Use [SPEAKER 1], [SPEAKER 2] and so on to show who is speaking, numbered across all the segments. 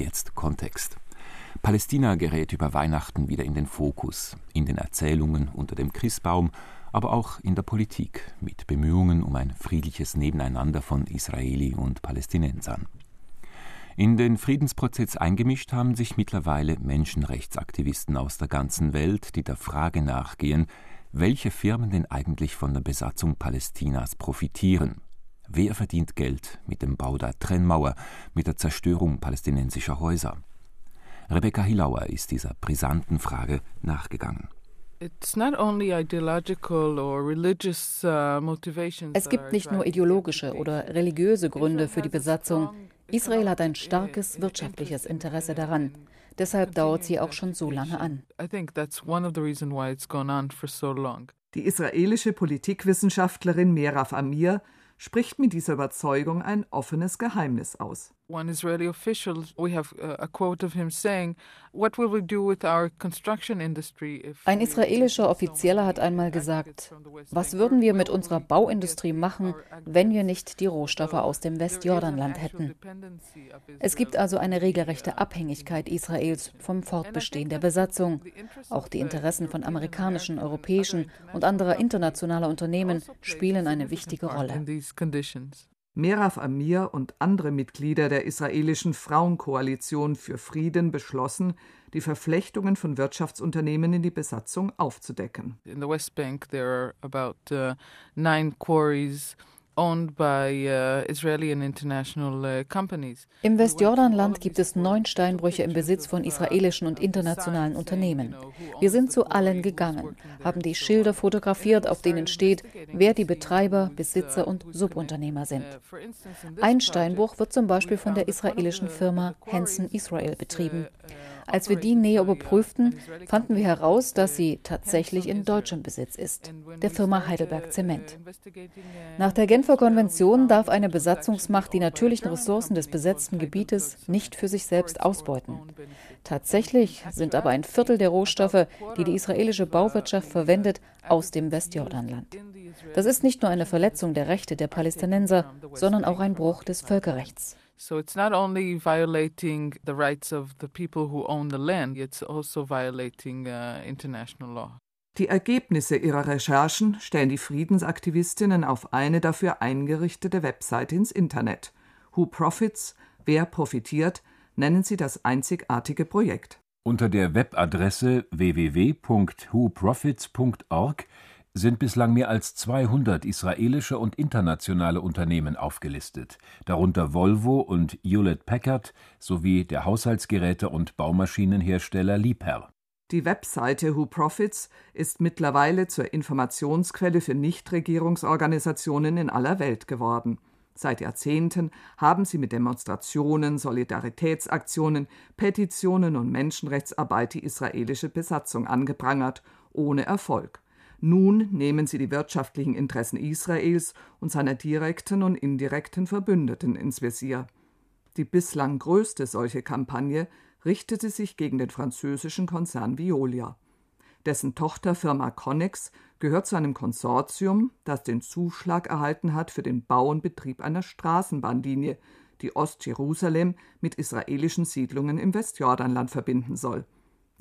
[SPEAKER 1] jetzt Kontext. Palästina gerät über Weihnachten wieder in den Fokus, in den Erzählungen unter dem Christbaum, aber auch in der Politik mit Bemühungen um ein friedliches Nebeneinander von Israeli und Palästinensern. In den Friedensprozess eingemischt haben sich mittlerweile Menschenrechtsaktivisten aus der ganzen Welt, die der Frage nachgehen, welche Firmen denn eigentlich von der Besatzung Palästinas profitieren. Wer verdient Geld mit dem Bau der Trennmauer, mit der Zerstörung palästinensischer Häuser? Rebecca Hilauer ist dieser brisanten Frage nachgegangen.
[SPEAKER 2] Uh,
[SPEAKER 3] es gibt nicht nur ideologische oder religiöse Gründe für die Besatzung. Israel hat ein starkes wirtschaftliches Interesse daran. Deshalb dauert sie auch schon so lange an.
[SPEAKER 4] Die israelische Politikwissenschaftlerin Meraf Amir spricht mit dieser Überzeugung ein offenes Geheimnis aus. Ein
[SPEAKER 3] israelischer Offizieller hat einmal gesagt, was würden wir mit unserer Bauindustrie machen, wenn wir nicht die Rohstoffe aus dem Westjordanland hätten? Es gibt also eine regelrechte Abhängigkeit Israels vom Fortbestehen der Besatzung. Auch die Interessen von amerikanischen, europäischen und anderer internationaler Unternehmen spielen eine wichtige Rolle.
[SPEAKER 4] Meraf Amir und andere Mitglieder der israelischen Frauenkoalition für Frieden beschlossen, die Verflechtungen von Wirtschaftsunternehmen in die Besatzung aufzudecken. In the West Bank there are about uh, nine quarries
[SPEAKER 3] Im Westjordanland gibt es neun Steinbrüche im Besitz von israelischen und internationalen Unternehmen. Wir sind zu allen gegangen, haben die Schilder fotografiert, auf denen steht, wer die Betreiber, Besitzer und Subunternehmer sind. Ein Steinbruch wird zum Beispiel von der israelischen Firma Hansen Israel betrieben. Als wir die näher überprüften, fanden wir heraus, dass sie tatsächlich in deutschem Besitz ist, der Firma Heidelberg Zement. Nach der Genfer Konvention darf eine Besatzungsmacht die natürlichen Ressourcen des besetzten Gebietes nicht für sich selbst ausbeuten. Tatsächlich sind aber ein Viertel der Rohstoffe, die die israelische Bauwirtschaft verwendet, aus dem Westjordanland. Das ist nicht nur eine Verletzung der Rechte der Palästinenser, sondern auch ein Bruch des Völkerrechts. So it's not only violating the rights of the people who own the land, it's also violating uh, international law.
[SPEAKER 4] Die Ergebnisse ihrer Recherchen stellen die Friedensaktivistinnen auf eine dafür eingerichtete Website ins Internet. Who Profits, wer profitiert, nennen sie das einzigartige Projekt.
[SPEAKER 1] Unter der Webadresse www.whoprofits.org sind bislang mehr als 200 israelische und internationale Unternehmen aufgelistet, darunter Volvo und Hewlett Packard sowie der Haushaltsgeräte und Baumaschinenhersteller Liebherr.
[SPEAKER 4] Die Webseite Who Profits ist mittlerweile zur Informationsquelle für Nichtregierungsorganisationen in aller Welt geworden. Seit Jahrzehnten haben sie mit Demonstrationen, Solidaritätsaktionen, Petitionen und Menschenrechtsarbeit die israelische Besatzung angeprangert, ohne Erfolg. Nun nehmen sie die wirtschaftlichen Interessen Israels und seiner direkten und indirekten Verbündeten ins Visier. Die bislang größte solche Kampagne richtete sich gegen den französischen Konzern Veolia. Dessen Tochterfirma Connex gehört zu einem Konsortium, das den Zuschlag erhalten hat für den Bau und Betrieb einer Straßenbahnlinie, die Ostjerusalem mit israelischen Siedlungen im Westjordanland verbinden soll.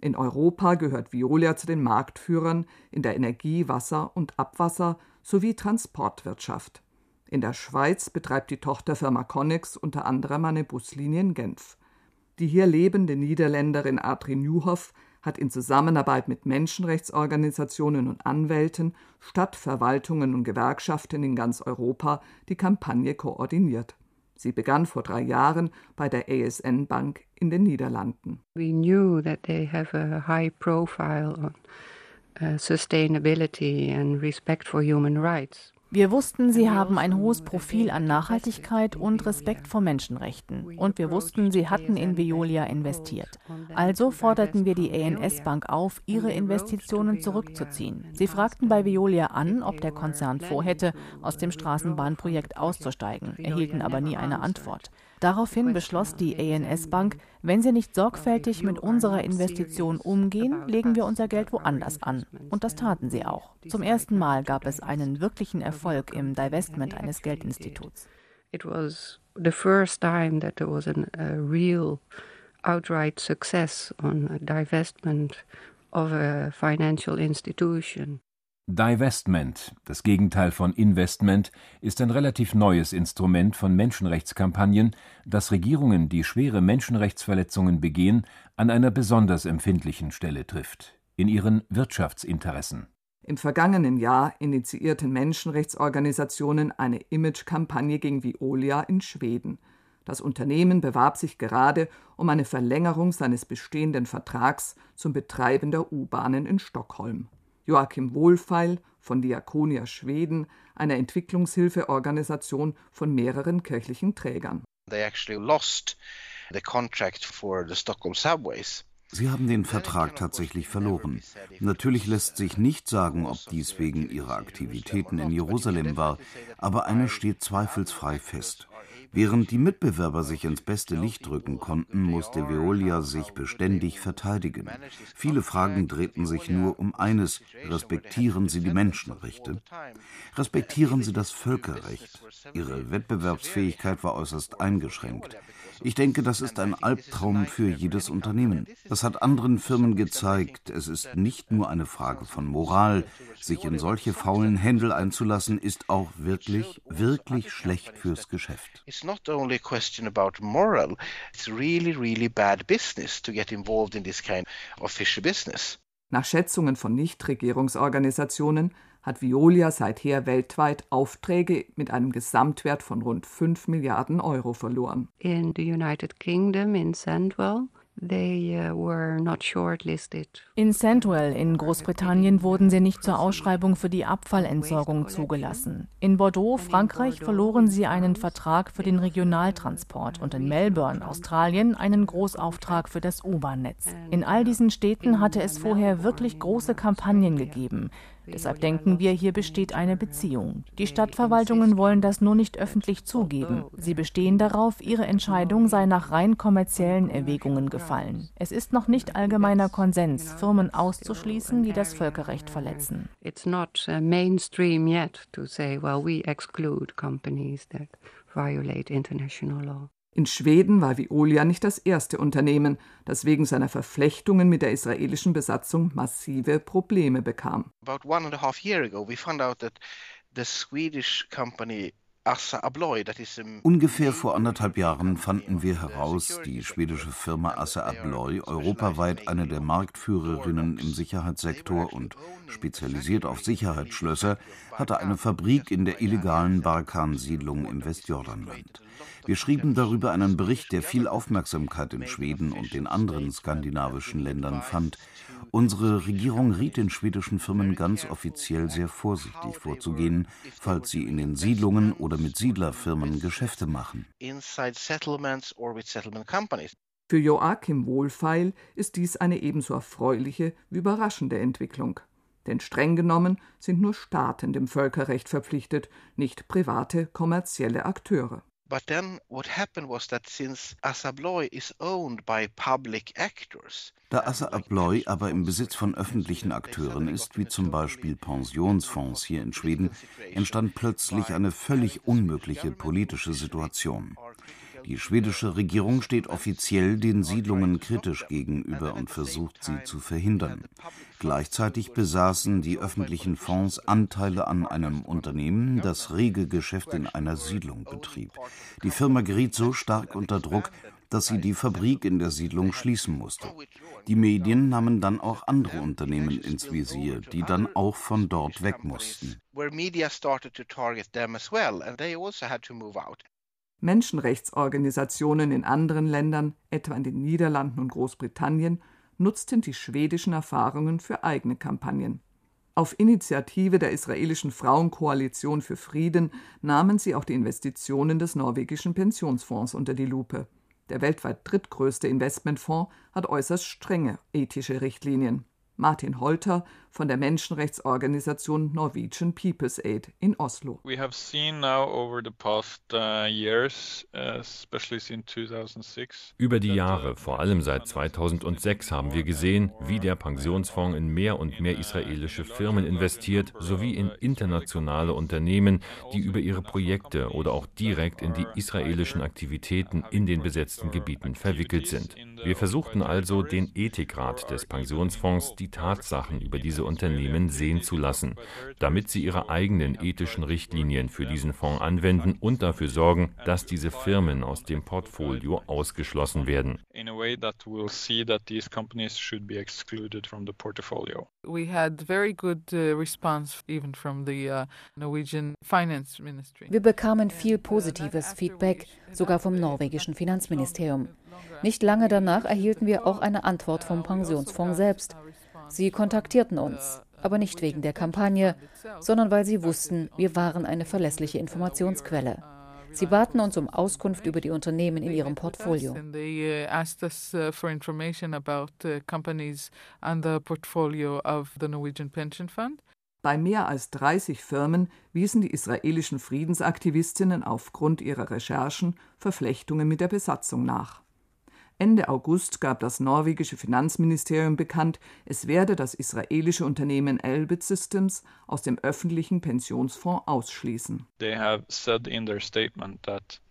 [SPEAKER 4] In Europa gehört Veolia zu den Marktführern in der Energie-, Wasser- und Abwasser- sowie Transportwirtschaft. In der Schweiz betreibt die Tochterfirma Connex unter anderem eine Buslinie in Genf. Die hier lebende Niederländerin Adri Newhoff hat in Zusammenarbeit mit Menschenrechtsorganisationen und Anwälten, Stadtverwaltungen und Gewerkschaften in ganz Europa die Kampagne koordiniert. Sie begann vor drei Jahren bei der ASN Bank in den Niederlanden. We knew that they have a high profile on uh, sustainability and respect for human rights.
[SPEAKER 5] Wir wussten, sie haben ein hohes Profil an Nachhaltigkeit und Respekt vor Menschenrechten. Und wir wussten, sie hatten in Veolia investiert. Also forderten wir die ANS Bank auf, ihre Investitionen zurückzuziehen. Sie fragten bei Veolia an, ob der Konzern vorhätte, aus dem Straßenbahnprojekt auszusteigen, erhielten aber nie eine Antwort. Daraufhin beschloss die ANS Bank, wenn sie nicht sorgfältig mit unserer Investition umgehen, legen wir unser Geld woanders an. Und das taten sie auch. Zum ersten Mal gab es einen wirklichen Erfolg im Divestment eines Geldinstituts. It was the first time that there was a real
[SPEAKER 2] outright success on divestment of a financial institution.
[SPEAKER 1] Divestment, das Gegenteil von Investment, ist ein relativ neues Instrument von Menschenrechtskampagnen, das Regierungen, die schwere Menschenrechtsverletzungen begehen, an einer besonders empfindlichen Stelle trifft, in ihren Wirtschaftsinteressen.
[SPEAKER 4] Im vergangenen Jahr initiierten Menschenrechtsorganisationen eine Imagekampagne gegen Veolia in Schweden. Das Unternehmen bewarb sich gerade um eine Verlängerung seines bestehenden Vertrags zum Betreiben der U-Bahnen in Stockholm. Joachim Wohlfeil von Diakonia Schweden, einer Entwicklungshilfeorganisation von mehreren kirchlichen Trägern.
[SPEAKER 6] Sie haben den Vertrag tatsächlich verloren. Natürlich lässt sich nicht sagen, ob dies wegen ihrer Aktivitäten in Jerusalem war, aber eines steht zweifelsfrei fest. Während die Mitbewerber sich ins beste Licht rücken konnten, musste Veolia sich beständig verteidigen. Viele Fragen drehten sich nur um eines: Respektieren Sie die Menschenrechte? Respektieren Sie das Völkerrecht? Ihre Wettbewerbsfähigkeit war äußerst eingeschränkt. Ich denke, das ist ein Albtraum für jedes Unternehmen. Das hat anderen Firmen gezeigt, es ist nicht nur eine Frage von Moral. Sich in solche faulen Händel einzulassen, ist auch wirklich, wirklich schlecht fürs Geschäft. It's not only a question about moral, it's really, really bad business to get involved in this kind
[SPEAKER 4] of fishy business. Nach Schätzungen von Nichtregierungsorganisationen hat Veolia seither weltweit Aufträge mit einem Gesamtwert von rund 5 Milliarden Euro verloren.
[SPEAKER 2] In the United Kingdom in Sandwell Uh,
[SPEAKER 5] in Sandwell in Großbritannien wurden sie nicht zur Ausschreibung für die Abfallentsorgung zugelassen. In Bordeaux, Frankreich, verloren sie einen Vertrag für den Regionaltransport und in Melbourne, Australien, einen Großauftrag für das U-Bahn-Netz. In all diesen Städten hatte es vorher wirklich große Kampagnen gegeben. Deshalb denken wir, hier besteht eine Beziehung. Die Stadtverwaltungen wollen das nur nicht öffentlich zugeben. Sie bestehen darauf, ihre Entscheidung sei nach rein kommerziellen Erwägungen gefallen. Es ist noch nicht allgemeiner Konsens, Firmen auszuschließen, die das Völkerrecht verletzen. It's not mainstream yet to say, well, we exclude companies that
[SPEAKER 4] violate international law. In Schweden war Veolia nicht das erste Unternehmen, das wegen seiner Verflechtungen mit der israelischen Besatzung massive Probleme bekam. About one and a half year ago we found out that the Swedish company
[SPEAKER 6] Ungefähr vor anderthalb Jahren fanden wir heraus, die schwedische Firma Assa Abloy, europaweit eine der Marktführerinnen im Sicherheitssektor und spezialisiert auf Sicherheitsschlösser, hatte eine Fabrik in der illegalen Barkan-Siedlung im Westjordanland. Wir schrieben darüber einen Bericht, der viel Aufmerksamkeit in Schweden und den anderen skandinavischen Ländern fand. Unsere Regierung riet den schwedischen Firmen ganz offiziell sehr vorsichtig vorzugehen, falls sie in den Siedlungen oder mit Siedlerfirmen Geschäfte machen.
[SPEAKER 4] Für Joachim Wohlfeil ist dies eine ebenso erfreuliche wie überraschende Entwicklung. Denn streng genommen sind nur Staaten dem Völkerrecht verpflichtet, nicht private kommerzielle Akteure. But then what happened was that since Assa Abloy is owned by public
[SPEAKER 6] actors. Da Assa Abloy aber im Besitz von öffentlichen Akteuren ist, wie zum Beispiel Pensionsfonds hier in Schweden, entstand plötzlich eine völlig unmögliche politische Situation. Die schwedische Regierung steht offiziell den Siedlungen kritisch gegenüber und versucht, sie zu verhindern. Gleichzeitig besaßen die öffentlichen Fonds Anteile an einem Unternehmen, das rege Geschäft in einer Siedlung betrieb. Die Firma geriet so stark unter Druck, dass sie die Fabrik in der Siedlung schließen musste. Die Medien nahmen dann auch andere Unternehmen ins Visier, die dann auch von dort weg mussten.
[SPEAKER 4] Menschenrechtsorganisationen in anderen Ländern, etwa in den Niederlanden und Großbritannien, nutzten die schwedischen Erfahrungen für eigene Kampagnen. Auf Initiative der israelischen Frauenkoalition für Frieden nahmen sie auch die Investitionen des norwegischen Pensionsfonds unter die Lupe. Der weltweit drittgrößte Investmentfonds hat äußerst strenge ethische Richtlinien. Martin Holter von der Menschenrechtsorganisation Norwegian People's Aid in Oslo.
[SPEAKER 7] We have seen now over the past uh, years, uh, especially since 2006,
[SPEAKER 8] über die uh, Jahre, vor allem seit 2006, haben wir gesehen, wie der Pensionsfonds in mehr und mehr israelische Firmen investiert, sowie in internationale Unternehmen, die über ihre Projekte oder auch direkt in die israelischen Aktivitäten in den besetzten Gebieten verwickelt sind. Wir versuchten also, den Ethikrat des Pensionsfonds die Tatsachen über diese Unternehmen sehen zu lassen, damit sie ihre eigenen ethischen Richtlinien für diesen Fonds anwenden und dafür sorgen, dass diese Firmen aus dem Portfolio ausgeschlossen werden.
[SPEAKER 9] Uh, response even from the uh, Norwegian Finance Ministry.
[SPEAKER 3] Wir bekamen viel positives Feedback, sogar vom norwegischen Finanzministerium. Nicht lange danach erhielten wir auch eine Antwort vom Pensionsfonds selbst. Sie kontaktierten uns, aber nicht wegen der Kampagne, sondern weil sie wussten, wir waren eine verlässliche Informationsquelle. Sie baten uns um Auskunft über die Unternehmen in ihrem Portfolio.
[SPEAKER 4] Bei mehr als 30 Firmen wiesen die israelischen Friedensaktivistinnen aufgrund ihrer Recherchen Verflechtungen mit der Besatzung nach. Ende August gab das norwegische Finanzministerium bekannt, es werde das israelische Unternehmen Elbit Systems aus dem öffentlichen Pensionsfonds ausschließen.
[SPEAKER 7] They have said in their statement that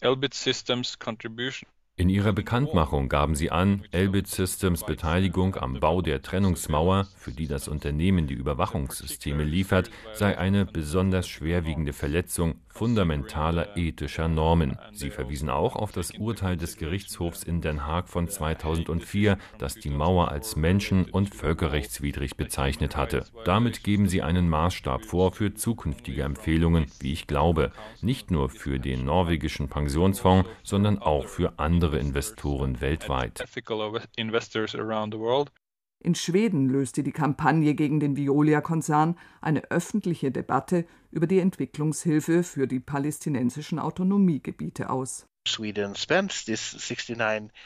[SPEAKER 7] Elbit Systems contribution
[SPEAKER 8] in ihrer Bekanntmachung gaben sie an, Elbit Systems Beteiligung am Bau der Trennungsmauer, für die das Unternehmen die Überwachungssysteme liefert, sei eine besonders schwerwiegende Verletzung fundamentaler ethischer Normen. Sie verwiesen auch auf das Urteil des Gerichtshofs in Den Haag von 2004, das die Mauer als menschen- und völkerrechtswidrig bezeichnet hatte. Damit geben sie einen Maßstab vor für zukünftige Empfehlungen, wie ich glaube, nicht nur für den norwegischen Pensionsfonds, sondern auch für andere andere Investoren weltweit.
[SPEAKER 4] In Schweden löste die Kampagne gegen den Veolia-Konzern eine öffentliche Debatte über die Entwicklungshilfe für die palästinensischen Autonomiegebiete aus.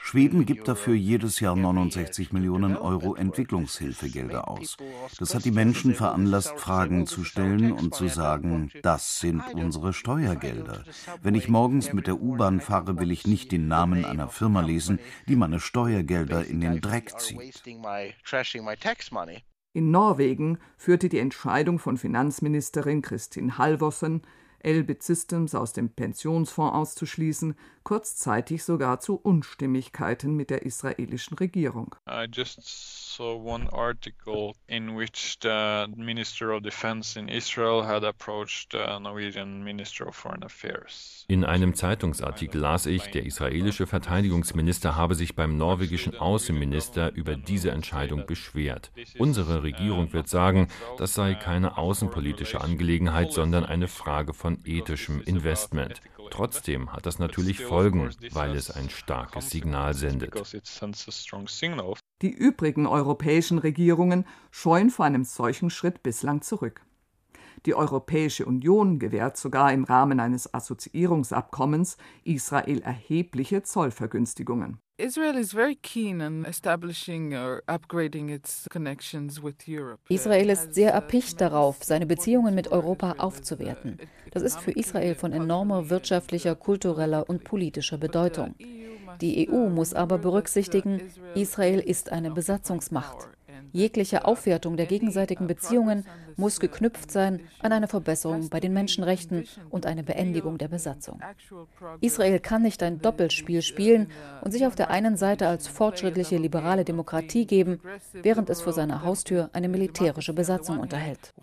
[SPEAKER 6] Schweden gibt dafür jedes Jahr 69 Millionen Euro Entwicklungshilfegelder aus. Das hat die Menschen veranlasst, Fragen zu stellen und zu sagen, das sind unsere Steuergelder. Wenn ich morgens mit der U-Bahn fahre, will ich nicht den Namen einer Firma lesen, die meine Steuergelder in den Dreck zieht.
[SPEAKER 4] In Norwegen führte die Entscheidung von Finanzministerin Kristin Halvorsen Elbit Systems aus dem Pensionsfonds auszuschließen, kurzzeitig sogar zu Unstimmigkeiten mit der israelischen Regierung.
[SPEAKER 7] I just saw one article in which the Minister of Defense in Israel had approached the Norwegian Minister of Foreign Affairs.
[SPEAKER 8] In einem Zeitungsartikel las ich, der israelische Verteidigungsminister habe sich beim norwegischen Außenminister über diese Entscheidung beschwert. Unsere Regierung wird sagen, das sei keine außenpolitische Angelegenheit, sondern eine Frage von ethischem Investment. Trotzdem hat das natürlich Folgen, weil es ein starkes Signal sendet.
[SPEAKER 4] Die übrigen europäischen Regierungen scheuen vor einem solchen Schritt bislang zurück. Die Europäische Union gewährt sogar im Rahmen eines Assoziierungsabkommens Israel erhebliche Zollvergünstigungen.
[SPEAKER 3] Israel ist sehr erpicht darauf, seine Beziehungen mit Europa aufzuwerten. Das ist für Israel von enormer wirtschaftlicher, kultureller und politischer Bedeutung. Die EU muss aber berücksichtigen, Israel ist eine Besatzungsmacht. Jegliche Aufwertung der gegenseitigen Beziehungen muss geknüpft sein an eine Verbesserung bei den Menschenrechten und eine Beendigung der Besatzung. Israel kann nicht ein Doppelspiel spielen und sich auf der einen Seite als fortschrittliche liberale Demokratie geben, während es vor seiner Haustür eine militärische Besatzung unterhält.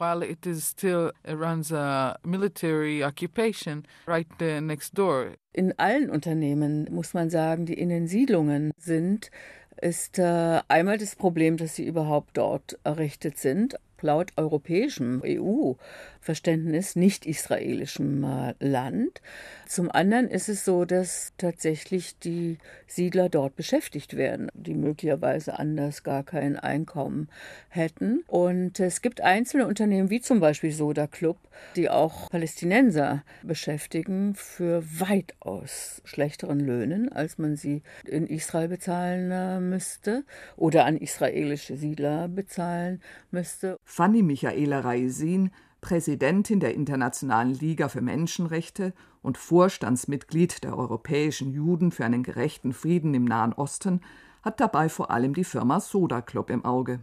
[SPEAKER 10] In allen Unternehmen muss man sagen, die in den Siedlungen sind, ist äh, einmal das Problem, dass sie überhaupt dort errichtet sind. laut europäischem EU-Verständnis nicht israelischem äh, Land. Zum anderen ist es so, dass tatsächlich die Siedler dort beschäftigt werden, die möglicherweise anders gar kein Einkommen hätten. Und es gibt einzelne Unternehmen, wie zum Beispiel Soda Club, die auch Palästinenser beschäftigen für weitaus schlechteren Löhnen, als man sie in Israel bezahlen äh, müsste oder an israelische Siedler bezahlen müsste.
[SPEAKER 4] Fanny Michaela Raisin, Präsidentin der Internationalen Liga für Menschenrechte und Vorstandsmitglied der Europäischen Juden für einen gerechten Frieden im Nahen Osten, hat dabei vor allem die Firma Soda Club im Auge.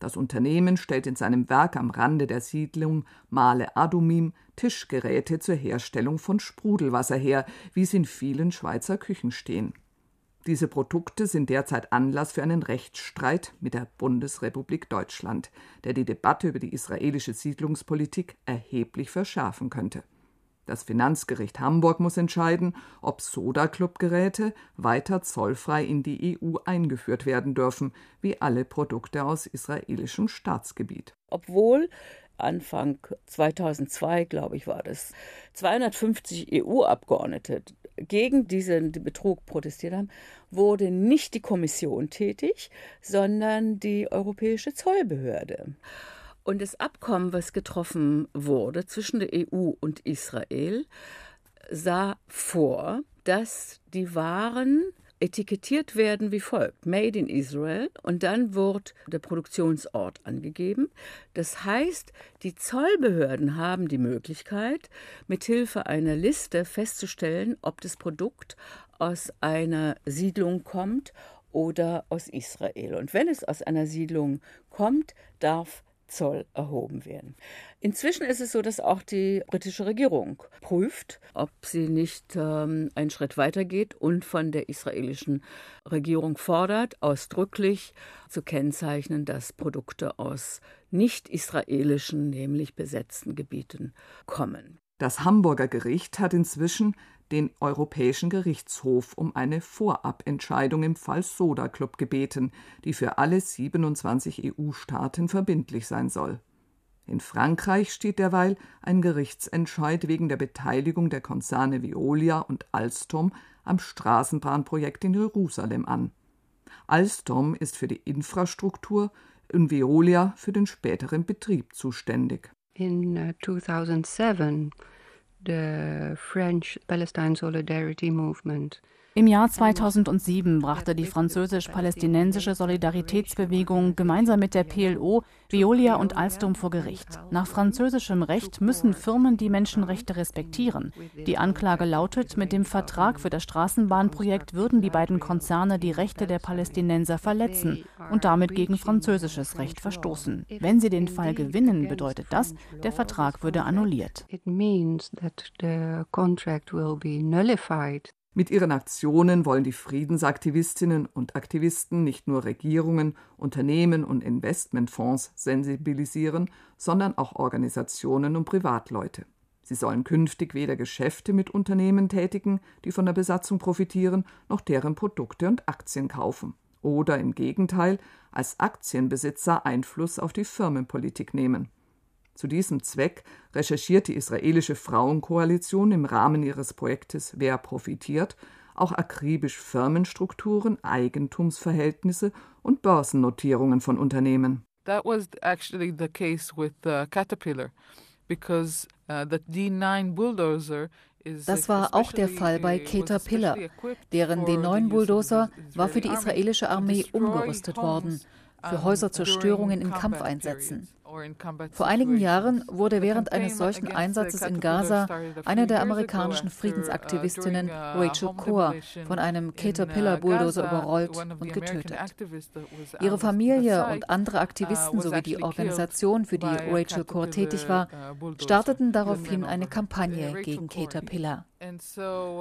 [SPEAKER 4] Das Unternehmen stellt in seinem Werk am Rande der Siedlung Male Adumim Tischgeräte zur Herstellung von Sprudelwasser her, wie sie in vielen Schweizer Küchen stehen. Diese Produkte sind derzeit Anlass für einen Rechtsstreit mit der Bundesrepublik Deutschland, der die Debatte über die israelische Siedlungspolitik erheblich verschärfen könnte. Das Finanzgericht Hamburg muss entscheiden, ob Soda-Club-Geräte weiter zollfrei in die EU eingeführt werden dürfen, wie alle Produkte aus israelischem Staatsgebiet.
[SPEAKER 10] Obwohl Anfang 2002, glaube ich, war das, 250 EU-Abgeordnete gegen diesen Betrug protestiert haben, wurde nicht die Kommission tätig, sondern die Europäische Zollbehörde. Und das Abkommen, was getroffen wurde zwischen der EU und Israel, sah vor, dass die Waren etikettiert werden wie folgt: Made in Israel und dann wird der Produktionsort angegeben. Das heißt, die Zollbehörden haben die Möglichkeit, mithilfe einer Liste festzustellen, ob das Produkt aus einer Siedlung kommt oder aus Israel. Und wenn es aus einer Siedlung kommt, darf Zoll erhoben werden. Inzwischen ist es so, dass auch die britische Regierung prüft, ob sie nicht ähm, einen Schritt weitergeht und von der israelischen Regierung fordert, ausdrücklich zu kennzeichnen, dass Produkte aus nicht israelischen, nämlich besetzten Gebieten kommen.
[SPEAKER 4] Das Hamburger Gericht hat inzwischen den Europäischen Gerichtshof um eine Vorabentscheidung im Fall Soda Club gebeten, die für alle 27 EU-Staaten verbindlich sein soll. In Frankreich steht derweil ein Gerichtsentscheid wegen der Beteiligung der Konzerne Veolia und Alstom am Straßenbahnprojekt in Jerusalem an. Alstom ist für die Infrastruktur und Veolia für den späteren Betrieb zuständig.
[SPEAKER 2] In 2007 uh, the French Palestine Solidarity Movement
[SPEAKER 5] Im Jahr 2007 brachte die französisch-palästinensische Solidaritätsbewegung gemeinsam mit der PLO Veolia und Alstom vor Gericht. Nach französischem Recht müssen Firmen die Menschenrechte respektieren. Die Anklage lautet, mit dem Vertrag für das Straßenbahnprojekt würden die beiden Konzerne die Rechte der Palästinenser verletzen und damit gegen französisches Recht verstoßen. Wenn sie den Fall gewinnen, bedeutet das, der Vertrag würde annulliert.
[SPEAKER 4] Mit ihren Aktionen wollen die Friedensaktivistinnen und Aktivisten nicht nur Regierungen, Unternehmen und Investmentfonds sensibilisieren, sondern auch Organisationen und Privatleute. Sie sollen künftig weder Geschäfte mit Unternehmen tätigen, die von der Besatzung profitieren, noch deren Produkte und Aktien kaufen. Oder im Gegenteil als Aktienbesitzer Einfluss auf die Firmenpolitik nehmen. Zu diesem Zweck recherchiert die israelische Frauenkoalition im Rahmen ihres Projektes Wer profitiert auch akribisch Firmenstrukturen, Eigentumsverhältnisse und Börsennotierungen von Unternehmen.
[SPEAKER 9] That was actually the case with uh, Caterpillar because uh, the D9 bulldozer
[SPEAKER 3] das war auch der Fall bei Caterpillar. Deren D9-Bulldozer war für die israelische Armee umgerüstet worden, für Häuserzerstörungen in Kampfeinsätzen. Vor einigen Jahren wurde während eines solchen Einsatzes in Gaza eine der amerikanischen Friedensaktivistinnen, uh, Rachel Coeur, von einem uh, Caterpillar-Bulldozer überrollt und getötet. Ihre Familie und andere uh, Aktivisten sowie die Organisation, für die Rachel Coeur tätig war, starteten daraufhin eine Kampagne gegen Caterpillar.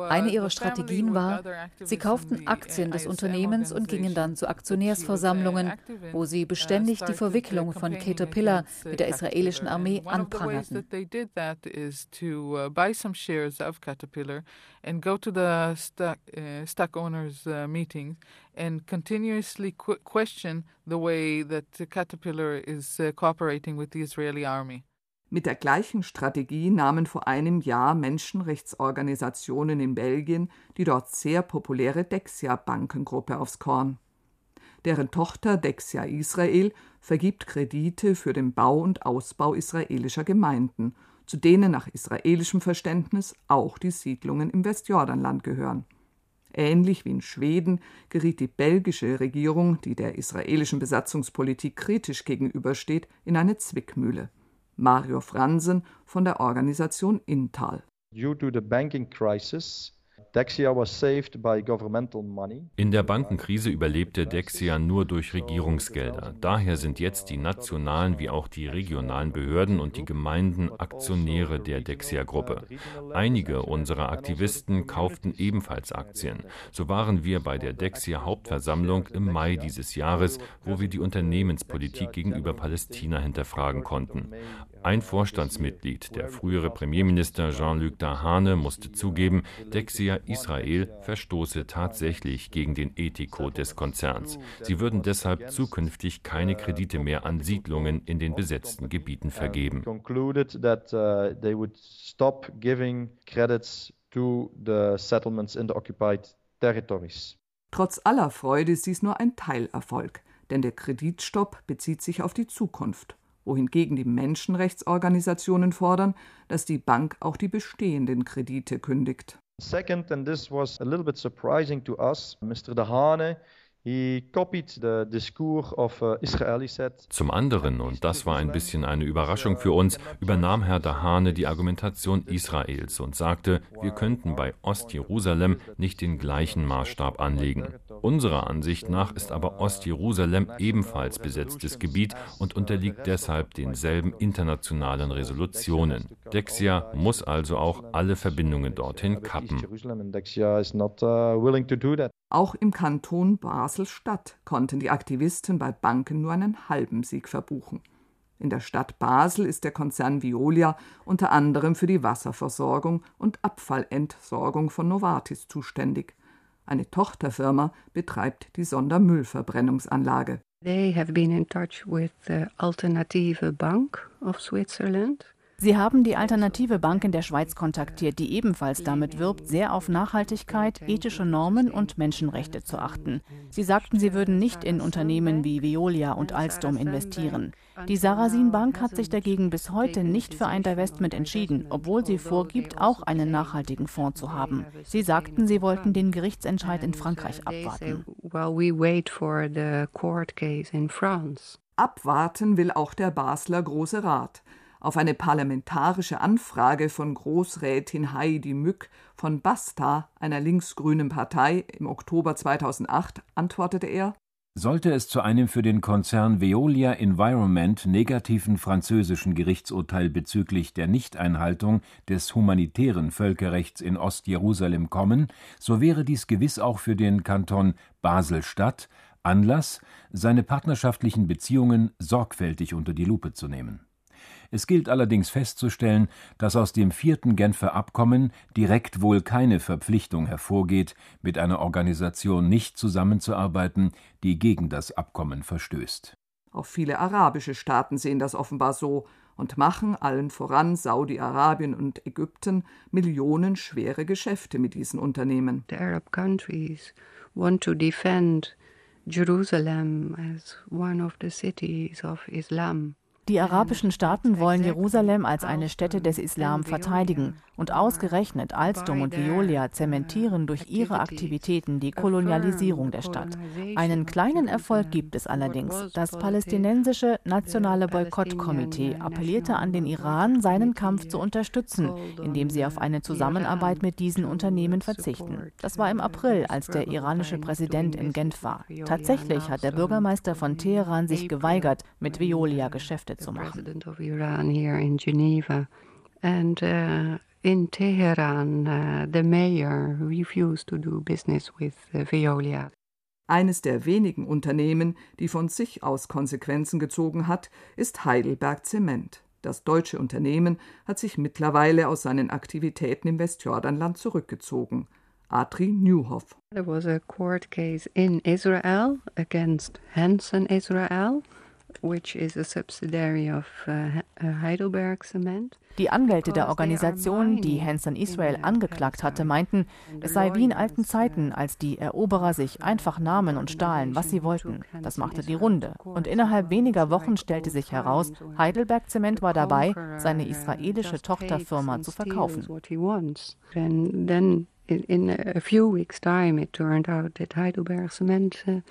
[SPEAKER 3] Eine ihrer Strategien war, sie kauften Aktien des Unternehmens und gingen dann zu Aktionärsversammlungen, wo sie beständig die Verwicklung von Caterpillar mit der israelischen Armee anprangerten.
[SPEAKER 9] and go to the stock, uh, uh, meetings and continuously qu question the way that Caterpillar is uh, cooperating with the Israeli army.
[SPEAKER 4] Mit der gleichen Strategie nahmen vor einem Jahr Menschenrechtsorganisationen in Belgien die dort sehr populäre Dexia Bankengruppe aufs Korn. Deren Tochter Dexia Israel vergibt Kredite für den Bau und Ausbau israelischer Gemeinden, zu denen nach israelischem Verständnis auch die Siedlungen im Westjordanland gehören. Ähnlich wie in Schweden geriet die belgische Regierung, die der israelischen Besatzungspolitik kritisch gegenübersteht, in eine Zwickmühle. Mario Fransen von der Organisation Intal.
[SPEAKER 11] Due to the banking crisis,
[SPEAKER 8] In der Bankenkrise überlebte Dexia nur durch Regierungsgelder. Daher sind jetzt die nationalen wie auch die regionalen Behörden und die Gemeinden Aktionäre der Dexia-Gruppe. Einige unserer Aktivisten kauften ebenfalls Aktien. So waren wir bei der Dexia-Hauptversammlung im Mai dieses Jahres, wo wir die Unternehmenspolitik gegenüber Palästina hinterfragen konnten. Ein Vorstandsmitglied, der frühere Premierminister Jean-Luc Dahane, musste zugeben, Dexia Israel verstoße tatsächlich gegen den Ethikcode des Konzerns. Sie würden deshalb zukünftig keine Kredite mehr an Siedlungen in den besetzten Gebieten vergeben.
[SPEAKER 4] Trotz aller Freude ist dies nur ein Teilerfolg, denn der Kreditstopp bezieht sich auf die Zukunft wohingegen die Menschenrechtsorganisationen fordern, dass die Bank auch die bestehenden Kredite kündigt.
[SPEAKER 11] Second, and this was a little bit surprising to us, Mr. Dahane
[SPEAKER 8] Zum anderen, und das war ein bisschen eine Überraschung für uns, übernahm Herr Dahane die Argumentation Israels und sagte, wir könnten bei Ostjerusalem nicht den gleichen Maßstab anlegen. Unserer Ansicht nach ist aber Ostjerusalem ebenfalls besetztes Gebiet und unterliegt deshalb denselben internationalen Resolutionen. Dexia muss also auch alle Verbindungen dorthin kappen.
[SPEAKER 4] Auch im Kanton Basel-Stadt konnten die Aktivisten bei Banken nur einen halben Sieg verbuchen. In der Stadt Basel ist der Konzern Veolia unter anderem für die Wasserversorgung und Abfallentsorgung von Novartis zuständig. Eine Tochterfirma betreibt die Sondermüllverbrennungsanlage.
[SPEAKER 2] They have been in touch with the Alternative Bank of Switzerland
[SPEAKER 5] Sie haben die Alternative Bank in der Schweiz kontaktiert, die ebenfalls damit wirbt, sehr auf Nachhaltigkeit, ethische Normen und Menschenrechte zu achten. Sie sagten, sie würden nicht in Unternehmen wie Veolia und Alstom investieren. Die Sarasin Bank hat sich dagegen bis heute nicht für ein Divestment entschieden, obwohl sie vorgibt, auch einen nachhaltigen Fonds zu haben. Sie sagten, sie wollten den Gerichtsentscheid in Frankreich abwarten.
[SPEAKER 4] Abwarten will auch der Basler Große Rat. Auf eine parlamentarische Anfrage von Großrätin Heidi Mück von Basta, einer linksgrünen Partei, im Oktober 2008 antwortete er:
[SPEAKER 12] Sollte es zu einem für den Konzern Veolia Environment negativen französischen Gerichtsurteil bezüglich der Nichteinhaltung des humanitären Völkerrechts in Ostjerusalem kommen, so wäre dies gewiss auch für den Kanton Basel-Stadt Anlass, seine partnerschaftlichen Beziehungen sorgfältig unter die Lupe zu nehmen es gilt allerdings festzustellen, dass aus dem vierten Genfer Abkommen direkt wohl keine Verpflichtung hervorgeht, mit einer Organisation nicht zusammenzuarbeiten, die gegen das Abkommen verstößt.
[SPEAKER 4] Auch viele arabische Staaten sehen das offenbar so und machen allen voran Saudi-Arabien und Ägypten millionenschwere Geschäfte mit diesen Unternehmen.
[SPEAKER 2] The Arab countries want to defend Jerusalem as one of the cities of Islam.
[SPEAKER 5] Die arabischen Staaten wollen Jerusalem als eine Stätte des Islam verteidigen. Und ausgerechnet Alstom und Veolia zementieren durch ihre Aktivitäten die Kolonialisierung der Stadt. Einen kleinen Erfolg gibt es allerdings. Das palästinensische Nationale Boykottkomitee appellierte an den Iran, seinen Kampf zu unterstützen, indem sie auf eine Zusammenarbeit mit diesen Unternehmen verzichten. Das war im April, als der iranische Präsident in Genf war. Tatsächlich hat der Bürgermeister von Teheran sich geweigert, mit Veolia Geschäfte zu machen.
[SPEAKER 2] And uh, In Teheran, uh, the mayor refused to do business with uh, Veolia.
[SPEAKER 4] Eines der wenigen Unternehmen, die von sich aus Konsequenzen gezogen hat, ist Heidelberg Zement. Das deutsche Unternehmen hat sich mittlerweile aus seinen Aktivitäten im Westjordanland zurückgezogen. Atri Newhoff.
[SPEAKER 2] There was a court case in Israel against Hansen Israel, which is a subsidiary of uh, Heidelberg Cement.
[SPEAKER 5] Die Anwälte der Organisation, die Hansen Israel angeklagt hatte, meinten, es sei wie in alten Zeiten, als die Eroberer sich einfach nahmen und stahlen, was sie wollten. Das machte die Runde. Und innerhalb weniger Wochen stellte sich heraus, Heidelberg Zement war dabei, seine israelische Tochterfirma zu verkaufen.
[SPEAKER 2] in a few weeks' time, it turned out that Heidelberg Cement uh,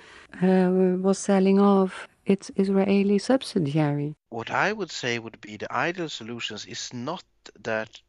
[SPEAKER 2] uh, was selling off its Israeli subsidiary.
[SPEAKER 13] What I would say would be the ideal solutions is not that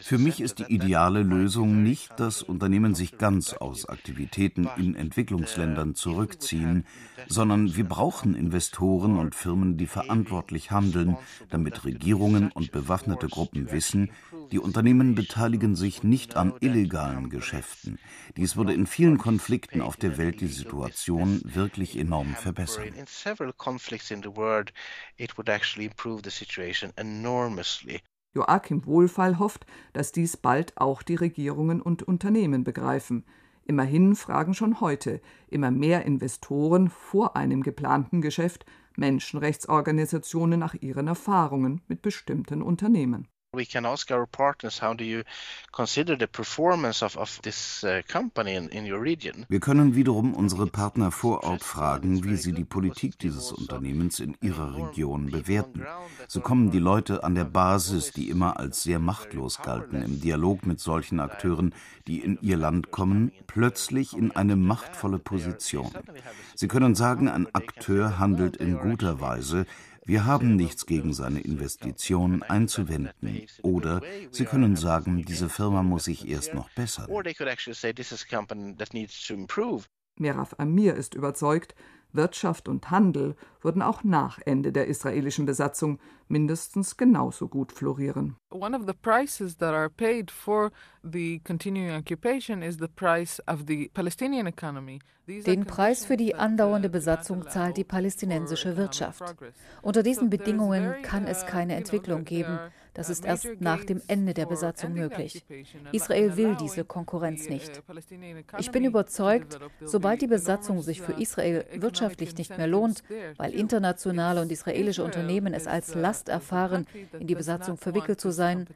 [SPEAKER 6] Für mich ist die ideale Lösung nicht, dass Unternehmen sich ganz aus Aktivitäten in Entwicklungsländern zurückziehen, sondern wir brauchen Investoren und Firmen, die verantwortlich handeln, damit Regierungen und bewaffnete Gruppen wissen, die Unternehmen beteiligen sich nicht an illegalen Geschäften. Dies würde in vielen Konflikten auf der Welt die Situation wirklich enorm verbessern.
[SPEAKER 4] Joachim Wohlfall hofft, dass dies bald auch die Regierungen und Unternehmen begreifen. Immerhin fragen schon heute immer mehr Investoren vor einem geplanten Geschäft Menschenrechtsorganisationen nach ihren Erfahrungen mit bestimmten Unternehmen.
[SPEAKER 13] We can ask our partners, how do you consider the performance of, of this uh, company in, in your region?
[SPEAKER 6] Wir können wiederum unsere Partner vor Ort fragen, wie sie die Politik dieses Unternehmens in ihrer Region bewerten. So kommen die Leute an der Basis, die immer als sehr machtlos galten, im Dialog mit solchen Akteuren, die in ihr Land kommen, plötzlich in eine machtvolle Position. Sie können sagen, ein Akteur handelt in guter Weise, wir haben nichts gegen seine Investitionen einzuwenden. Oder Sie können sagen, diese Firma muss sich erst noch bessern.
[SPEAKER 4] Meraf Amir ist überzeugt, Wirtschaft und Handel würden auch nach Ende der israelischen Besatzung mindestens genauso gut florieren.
[SPEAKER 9] One of the prices that are paid for the continuing occupation is the price of the Palestinian economy.
[SPEAKER 3] Den Preis für die andauernde Besatzung zahlt die palästinensische Wirtschaft. Unter diesen Bedingungen kann es keine Entwicklung geben. Das ist erst nach dem Ende der Besatzung möglich. Israel will diese Konkurrenz nicht. Ich bin überzeugt, sobald die Besatzung sich für Israel wirtschaftlich nicht mehr lohnt, weil internationale und israelische Unternehmen es als Last erfahren, in die Besatzung verwickelt zu sein,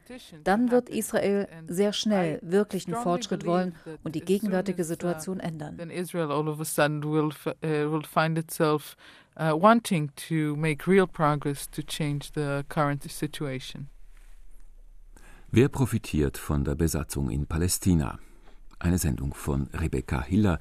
[SPEAKER 3] dann wird Israel sehr schnell wirklichen Fortschritt wollen und die gegenwärtige Situation ändern.
[SPEAKER 9] Uh, wanting to make real progress to change the current situation.
[SPEAKER 1] Wer profitiert von der Besatzung in Palästina? Eine Sendung von Rebecca Hiller